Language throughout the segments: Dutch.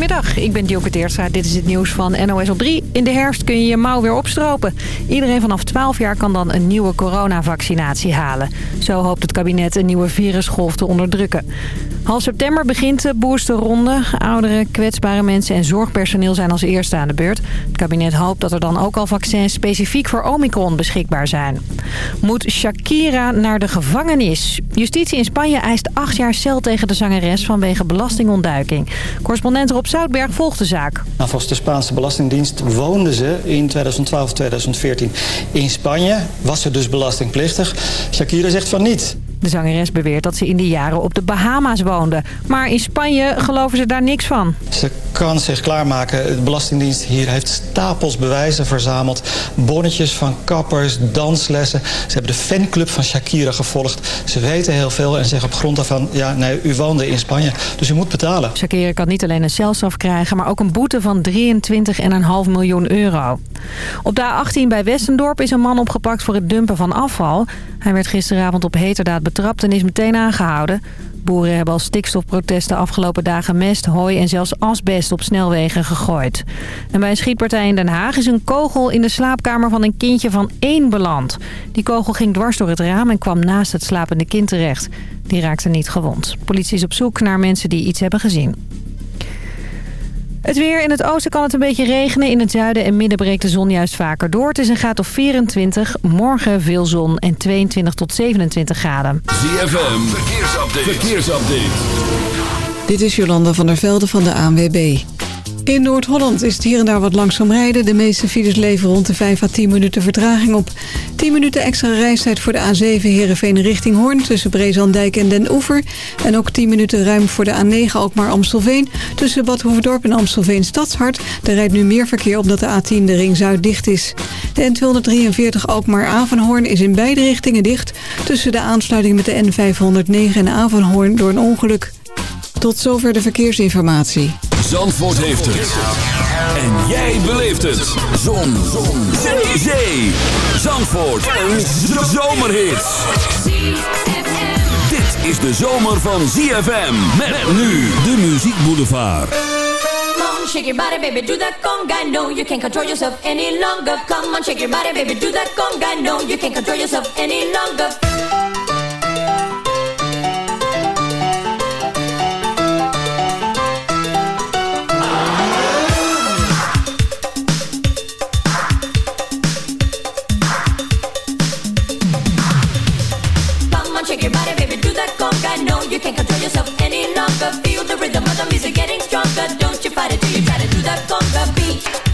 Goedemiddag, ik ben Dioke Teerstra. Dit is het nieuws van NOS op 3. In de herfst kun je je mouw weer opstropen. Iedereen vanaf 12 jaar kan dan een nieuwe coronavaccinatie halen. Zo hoopt het kabinet een nieuwe virusgolf te onderdrukken. Half september begint de boosterronde. Ouderen, kwetsbare mensen en zorgpersoneel zijn als eerste aan de beurt. Het kabinet hoopt dat er dan ook al vaccins specifiek voor Omicron beschikbaar zijn. Moet Shakira naar de gevangenis? Justitie in Spanje eist acht jaar cel tegen de zangeres vanwege belastingontduiking. Correspondent Rob Zoutberg volgt de zaak. Nou, volgens de Spaanse Belastingdienst woonde ze in 2012-2014 in Spanje. Was ze dus belastingplichtig? Shakira zegt van niet. De zangeres beweert dat ze in die jaren op de Bahama's woonde. Maar in Spanje geloven ze daar niks van. Ze kan zich klaarmaken. De Belastingdienst hier heeft stapels bewijzen verzameld. Bonnetjes van kappers, danslessen. Ze hebben de fanclub van Shakira gevolgd. Ze weten heel veel en zeggen op grond daarvan... ja, nee, u woonde in Spanje, dus u moet betalen. Shakira kan niet alleen een celstraf krijgen... maar ook een boete van 23,5 miljoen euro. Op de A18 bij Westendorp is een man opgepakt voor het dumpen van afval. Hij werd gisteravond op heterdaad betrapt en is meteen aangehouden. Boeren hebben al stikstofprotesten afgelopen dagen mest, hooi en zelfs asbest op snelwegen gegooid. En bij een schietpartij in Den Haag is een kogel in de slaapkamer van een kindje van één beland. Die kogel ging dwars door het raam en kwam naast het slapende kind terecht. Die raakte niet gewond. Politie is op zoek naar mensen die iets hebben gezien. Het weer. In het oosten kan het een beetje regenen. In het zuiden en midden breekt de zon juist vaker door. Het is een graad of 24. Morgen veel zon en 22 tot 27 graden. ZFM. Verkeersupdate. Verkeersupdate. Dit is Jolanda van der Velde van de ANWB. In Noord-Holland is het hier en daar wat langzaam rijden. De meeste files leveren rond de 5 à 10 minuten vertraging op. 10 minuten extra reistijd voor de A7 Heerenveen richting Hoorn... tussen Brezandijk en Den Oever. En ook 10 minuten ruim voor de A9 Alkmaar-Amstelveen... tussen Bad Hoeverdorp en Amstelveen Stadshart. Daar rijdt nu meer verkeer omdat de A10 de ring Zuid dicht is. De N243 Alkmaar-Avanhoorn is in beide richtingen dicht... tussen de aansluiting met de N509 en Avanhoorn door een ongeluk. Tot zover de verkeersinformatie. Zandvoort heeft het. En jij beleeft het. Zon. Zon. Zee. Zee. Zandvoort. Een zomerhit. Dit is de zomer van ZFM. Met nu de Muziek Boulevard. Come on, shake your body, baby, do that conga. No, you can't control yourself any longer. Come on, shake your body, baby, do that conga. No, you can't control yourself any longer. Yourself any longer. Feel the rhythm of the music getting stronger. Don't you fight it till you try to do that conga beat.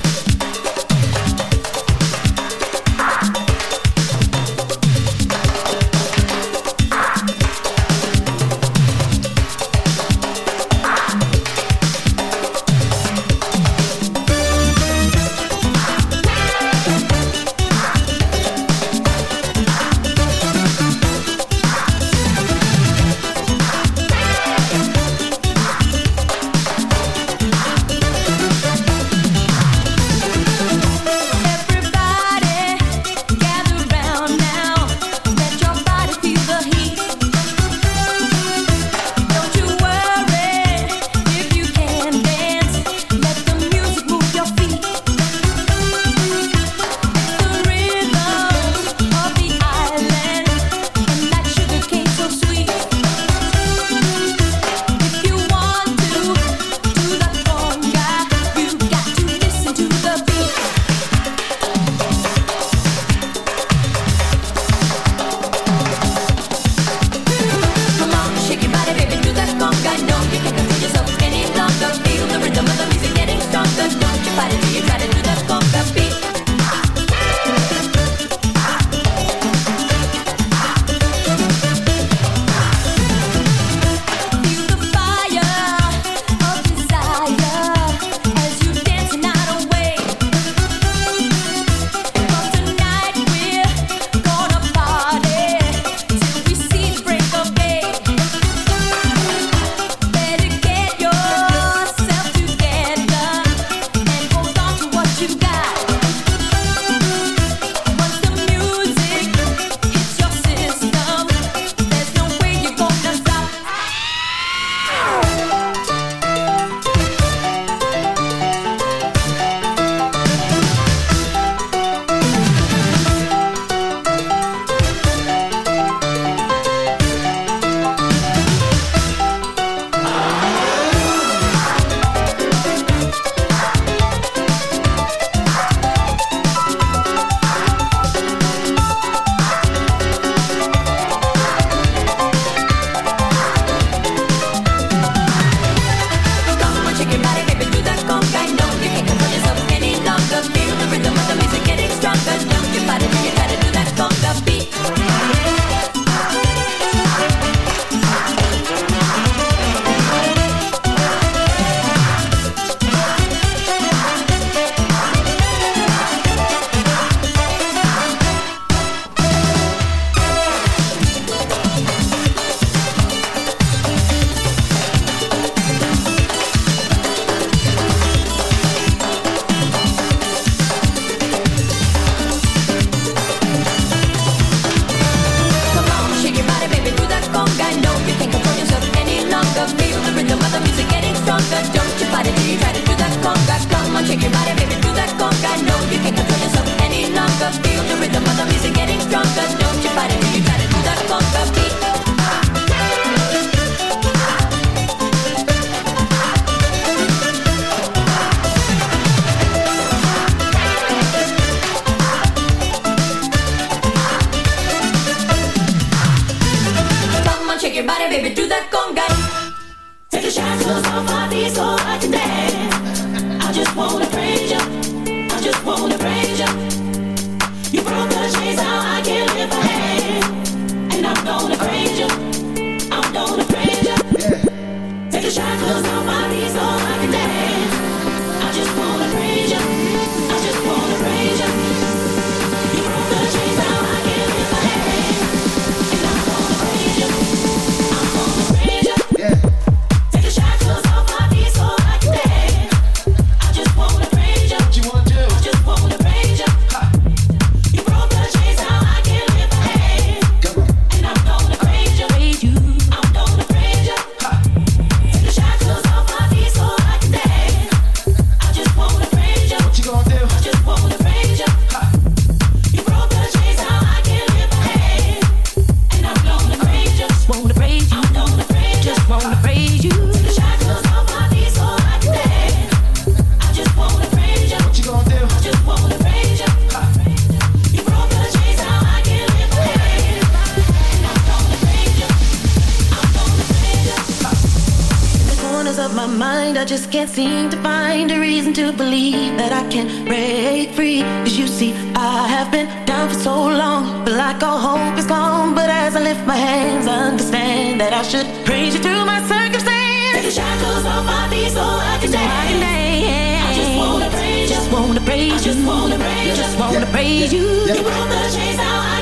can break free. Cause you see, I have been down for so long. But like all hope is gone. But as I lift my hands, I understand That I should praise you through my circumstance. Take the shackles off my feet so I can so dance, I can dance. I just wanna praise you. Just wanna praise you I just wanna praise you. Just wanna praise you, You broke the chains out.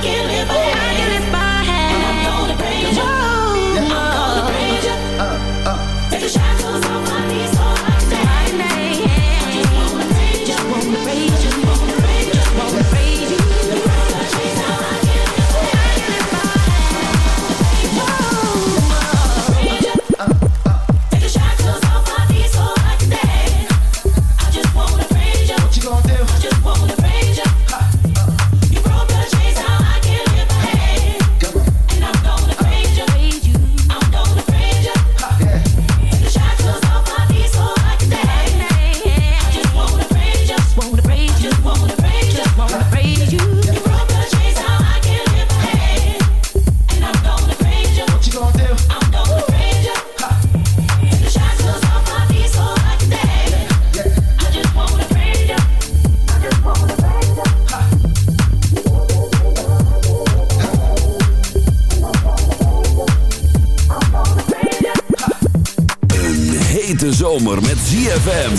hete zomer met ZFM.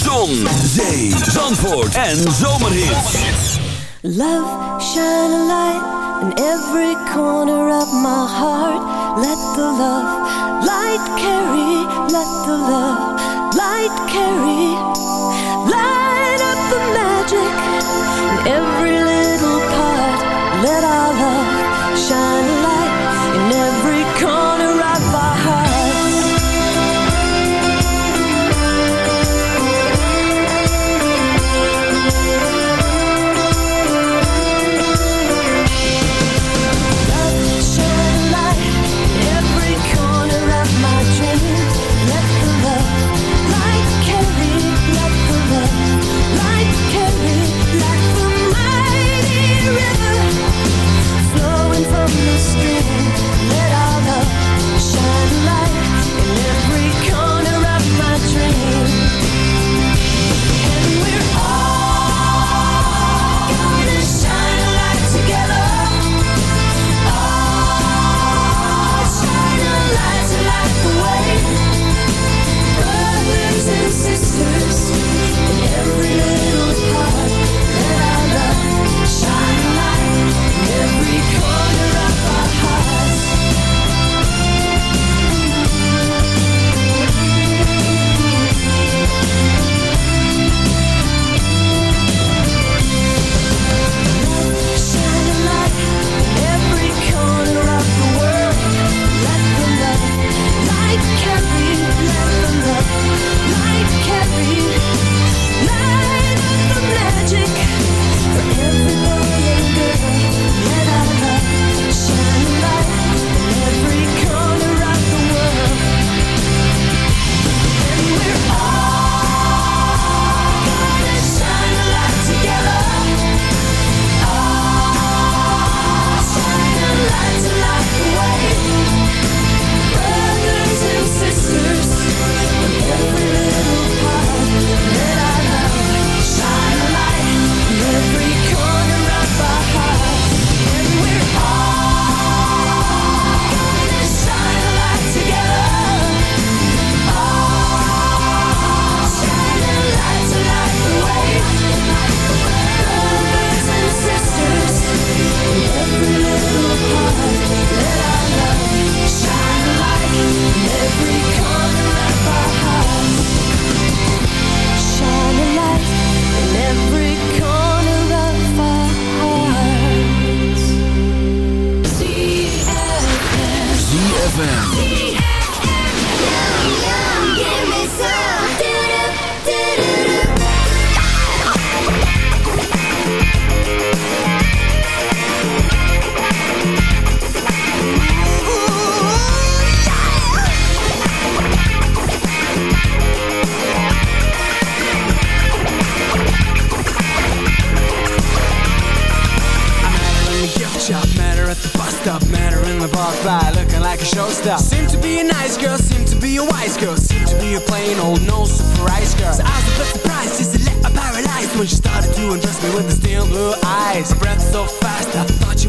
Zon, zee, zandvoort en zomerhit. Love, shine a light in every corner of my heart. Let the love light carry, let the love light carry. Light up the night.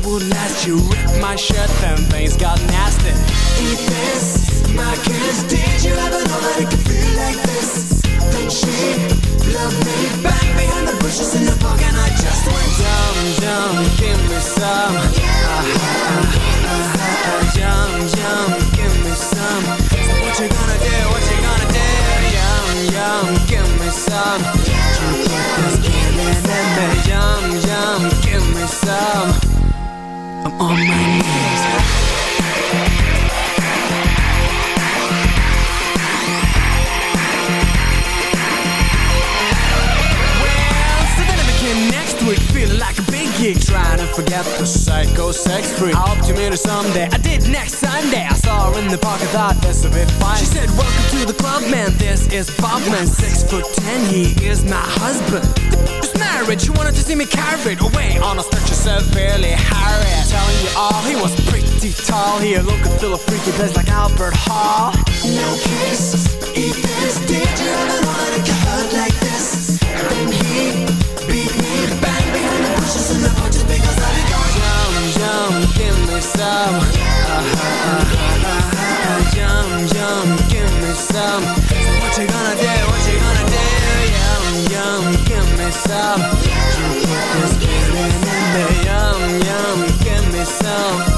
Would last. You ripped my shirt, then things got nasty. Eat this, my kiss. Did you ever know that it could feel like this? Then she loved me back behind the bushes in the park, and I just went yum yum, give me some. Ah, ah, ah, ah, yum yum, give me some. So what you gonna do? What you gonna do? Yum yum, give me some. This feeling in me. Yum yum, give me some. I'm on my knees. A gig, trying to forget the psycho sex freak. I hope to meet her someday. I did next Sunday. I saw her in the park. I thought this would be fine. She said, "Welcome to the club, man. This is Bob, man. Six foot ten. He is my husband." Just married. She wanted to see me carried away on a stretcher severely harried. Telling you all, he was pretty tall. He looked and feel a freaky place like Albert Hall. No kiss, eat this. Did some. Uh, uh, uh, uh, uh, Yum, yum, give me some. So what you gonna do, what you gonna do? Yum, yum, give me some. You put this feeling in me. Yum, yum, give me some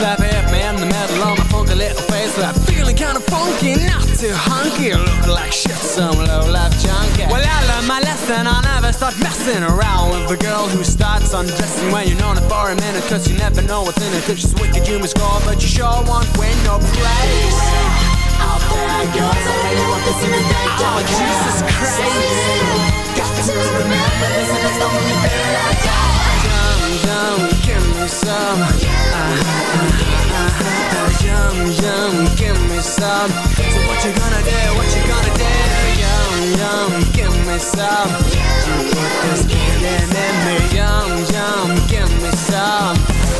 slap me in the middle of my funky little face slap. Feeling kinda funky, not too hunky, looking like shit, some low life junkie. Well, I learned my lesson, I'll never start messing around with a girl who starts undressing when you're known it for a minute, cause you never know what's in it. If she's wicked, you must score, but you sure won't win no praise. Out there goes, I really want this in the day. Oh, Jesus Christ. Got to remember this, and it's the only thing I got. Yum, give me some. Uh, uh, uh, uh, yum, yum, give me some. So what you gonna do? What you gonna do? Yum, yum, give me some. You put this feeling in me. Yum, yum, give me some.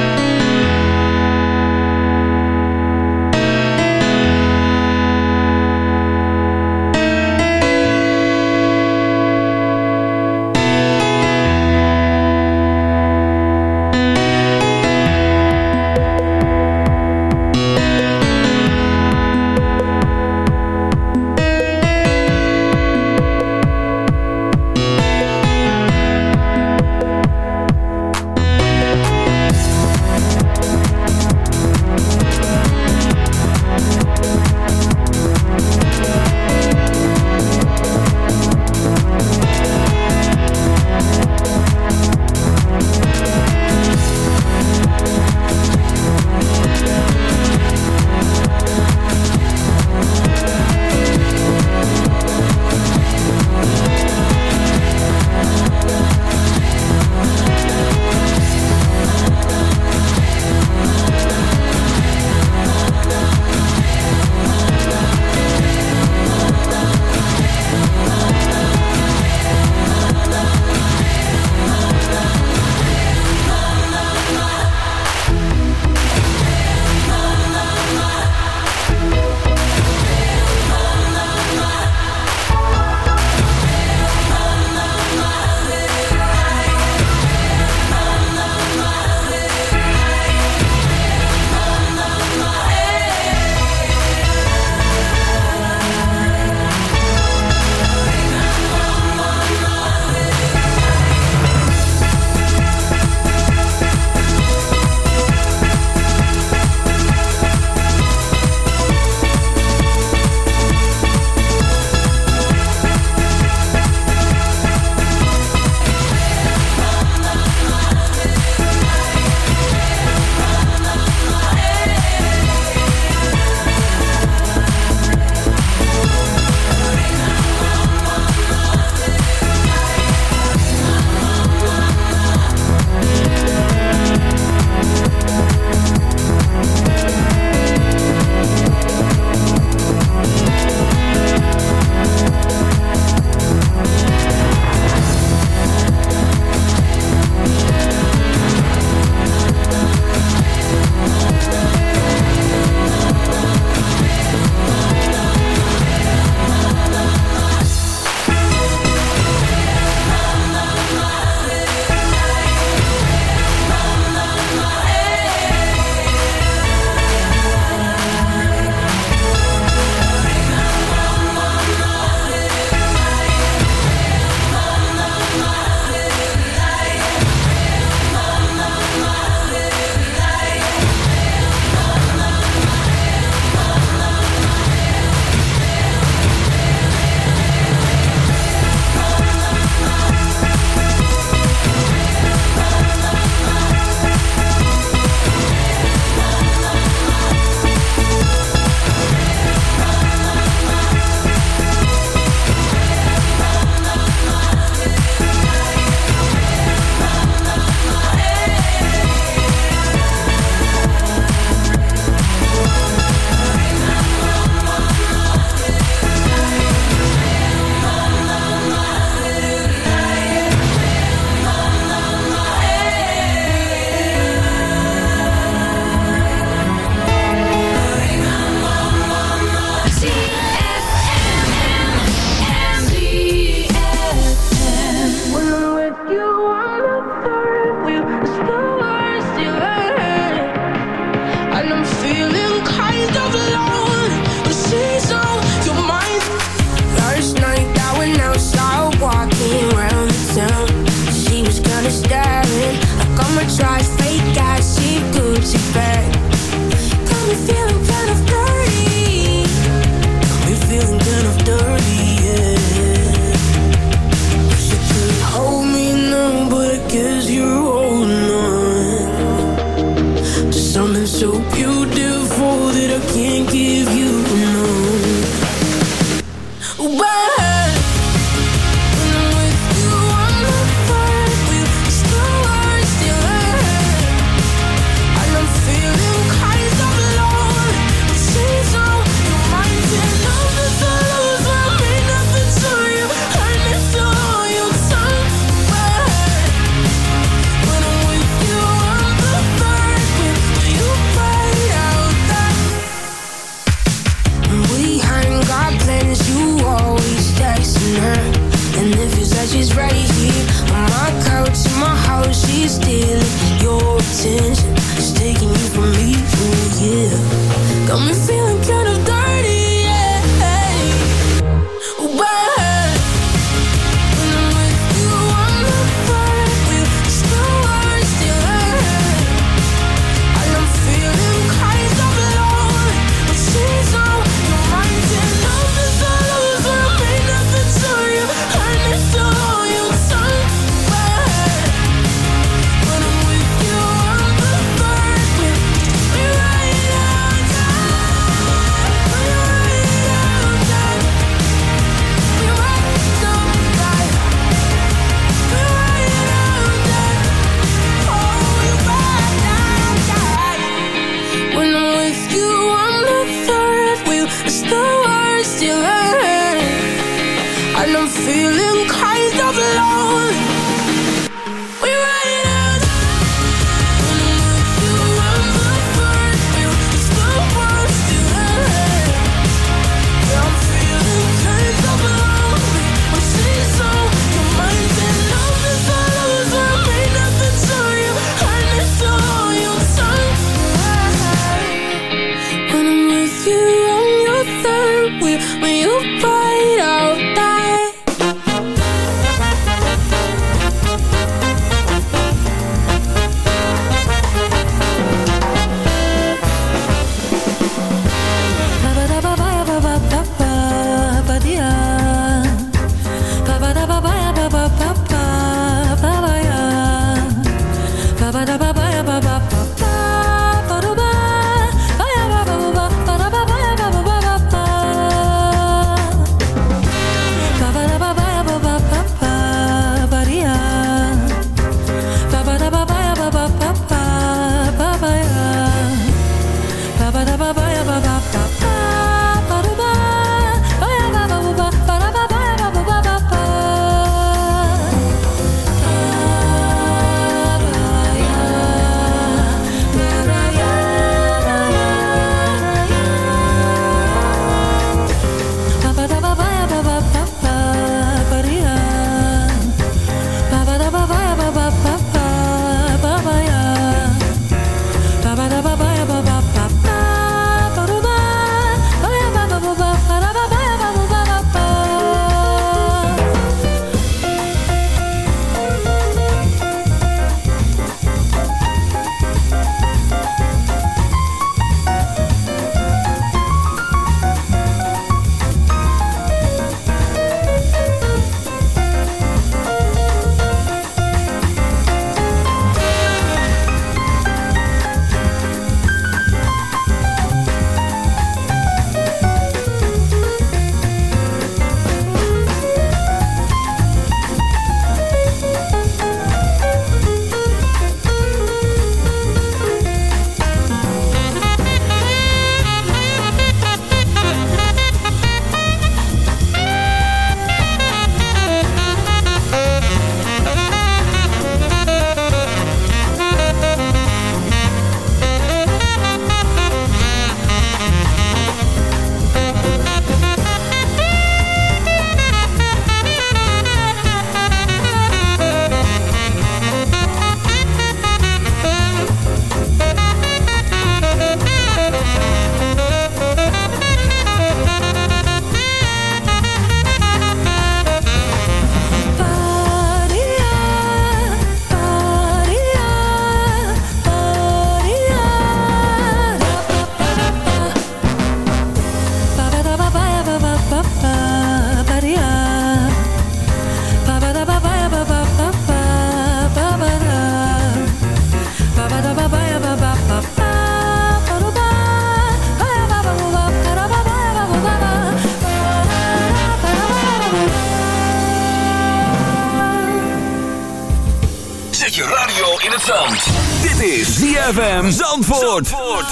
radio in het zand. Dit is ZFM Zandvoort. Zandvoort.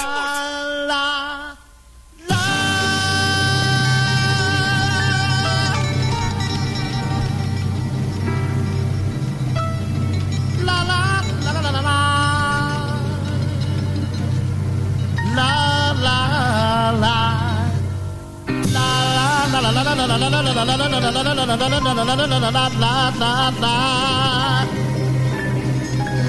la la la la la la la la la la la la la la la la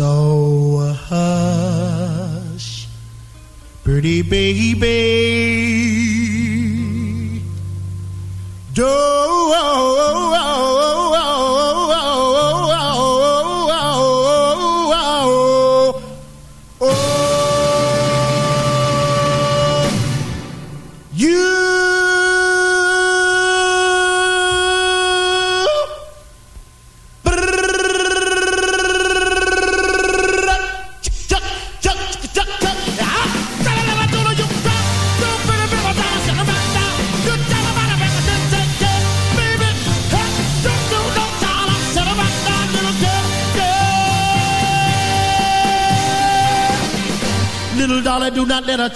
So hush, pretty baby.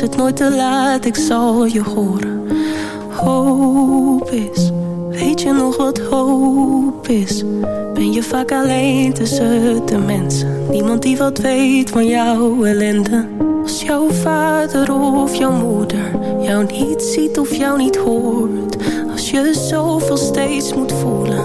Het nooit te laat, ik zal je horen. Hoop is, weet je nog wat hoop is? Ben je vaak alleen tussen de mensen? Niemand die wat weet van jouw ellende. Als jouw vader of jouw moeder jou niet ziet of jou niet hoort. Als je zoveel steeds moet voelen,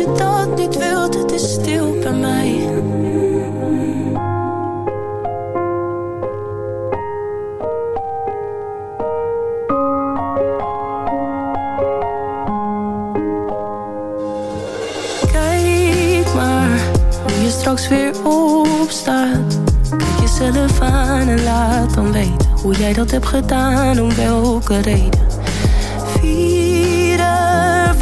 Je dat niet wilt? Het is stil bij mij. Kijk maar hoe je straks weer opstaat. Kijk jezelf aan en laat dan weten hoe jij dat hebt gedaan, om welke reden.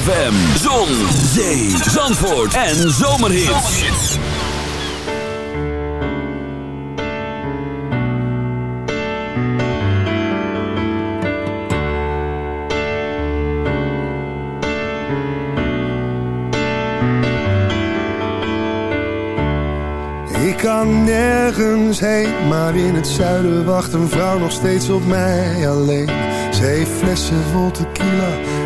ZFM, zon, zee, zandvoort en zomerhits. Ik kan nergens heen, maar in het zuiden wacht een vrouw nog steeds op mij alleen. Ze heeft flessen vol tequila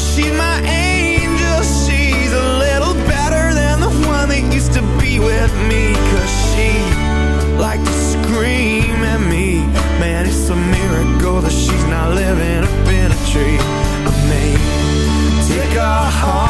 She's my angel, she's a little better than the one that used to be with me. Cause she liked to scream at me. Man, it's a miracle that she's not living up in a tree. I may take a holiday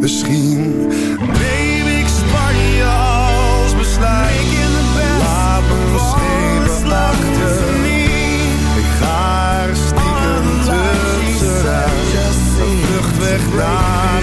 Misschien neem ik Spanje als besluit. Laat me schepen achter. Ik ga er stiekem tussenuit. Een vlucht weg naar